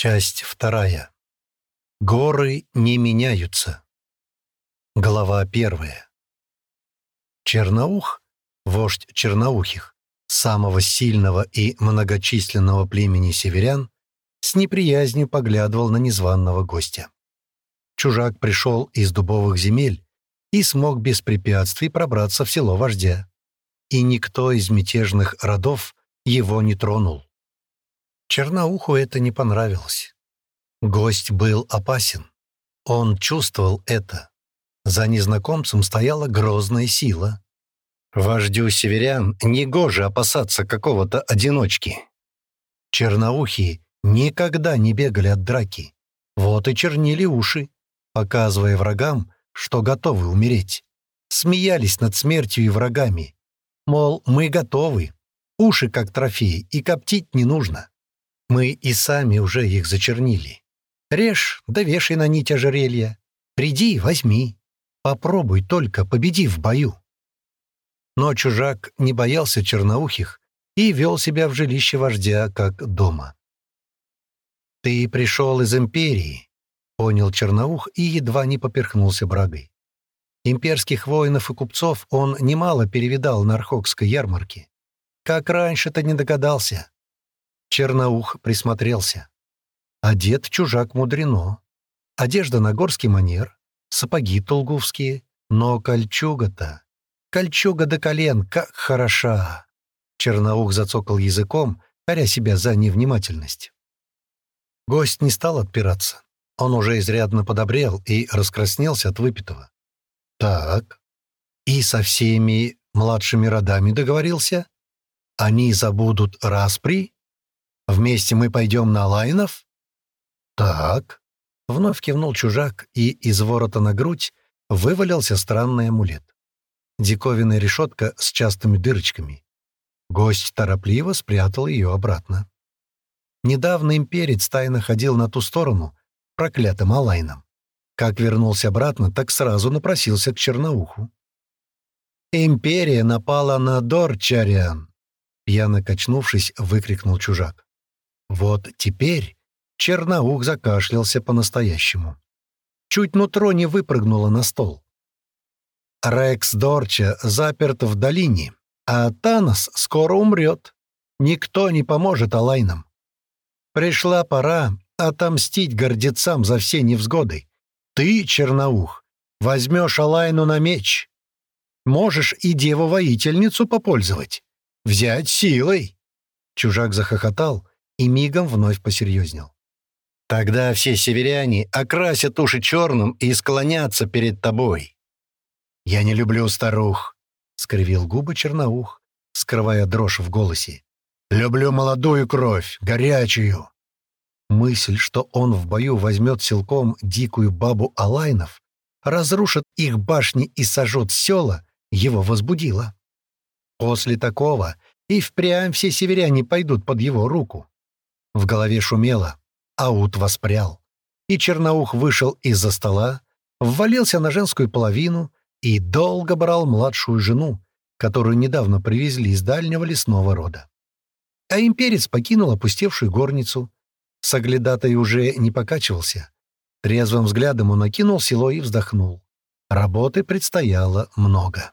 Часть вторая. Горы не меняются. Глава первая. Черноух, вождь черноухих, самого сильного и многочисленного племени северян, с неприязнью поглядывал на незваного гостя. Чужак пришел из дубовых земель и смог без препятствий пробраться в село вождя. И никто из мятежных родов его не тронул. Черноуху это не понравилось. Гость был опасен. Он чувствовал это. За незнакомцем стояла грозная сила. Вождю северян негоже опасаться какого-то одиночки. Черноухие никогда не бегали от драки. Вот и чернили уши, показывая врагам, что готовы умереть. Смеялись над смертью и врагами. Мол, мы готовы. Уши как трофей, и коптить не нужно. Мы и сами уже их зачернили. Режь, да вешай на нить ожерелья. Приди, возьми. Попробуй только, победи в бою. Но чужак не боялся черноухих и вел себя в жилище вождя, как дома. «Ты пришел из империи», — понял черноух и едва не поперхнулся брагой. Имперских воинов и купцов он немало перевидал на Архокской ярмарке. Как раньше-то не догадался. Черноух присмотрелся. Одет чужак мудрено. Одежда на горский манер, сапоги толгувские, но кольчуга-то... Кольчуга до колен, как хороша! Черноух зацокал языком, коря себя за невнимательность. Гость не стал отпираться. Он уже изрядно подобрел и раскраснелся от выпитого. «Так. И со всеми младшими родами договорился? Они забудут распри?» вместе мы пойдем на Лайнов?» «Так». Вновь кивнул чужак, и из ворота на грудь вывалился странный амулет. Диковинная решетка с частыми дырочками. Гость торопливо спрятал ее обратно. Недавно имперец тайно ходил на ту сторону, проклятым Алайном. Как вернулся обратно, так сразу напросился к Черноуху. «Империя напала на Дорчариан!» Пьяно качнувшись, выкрикнул чужак. Вот теперь Черноух закашлялся по-настоящему. Чуть нутро не выпрыгнуло на стол. Рекс Дорча заперт в долине, а Танос скоро умрет. Никто не поможет Алайнам. Пришла пора отомстить гордецам за все невзгоды. Ты, Черноух, возьмешь Алайну на меч. Можешь и деву-воительницу попользовать. Взять силой. Чужак захохотал, и мигом вновь посерьезнел. «Тогда все северяне окрасят уши черным и склонятся перед тобой». «Я не люблю старух», — скривил губы черноух, скрывая дрожь в голосе. «Люблю молодую кровь, горячую». Мысль, что он в бою возьмет силком дикую бабу Алайнов, разрушит их башни и сожжет села, его возбудила. После такого и впрямь все северяне пойдут под его руку. В голове шумело. Аут воспрял. И Черноух вышел из-за стола, ввалился на женскую половину и долго брал младшую жену, которую недавно привезли из дальнего лесного рода. А имперец покинул опустевшую горницу. Соглядатай уже не покачивался. Трезвым взглядом он окинул село и вздохнул. Работы предстояло много.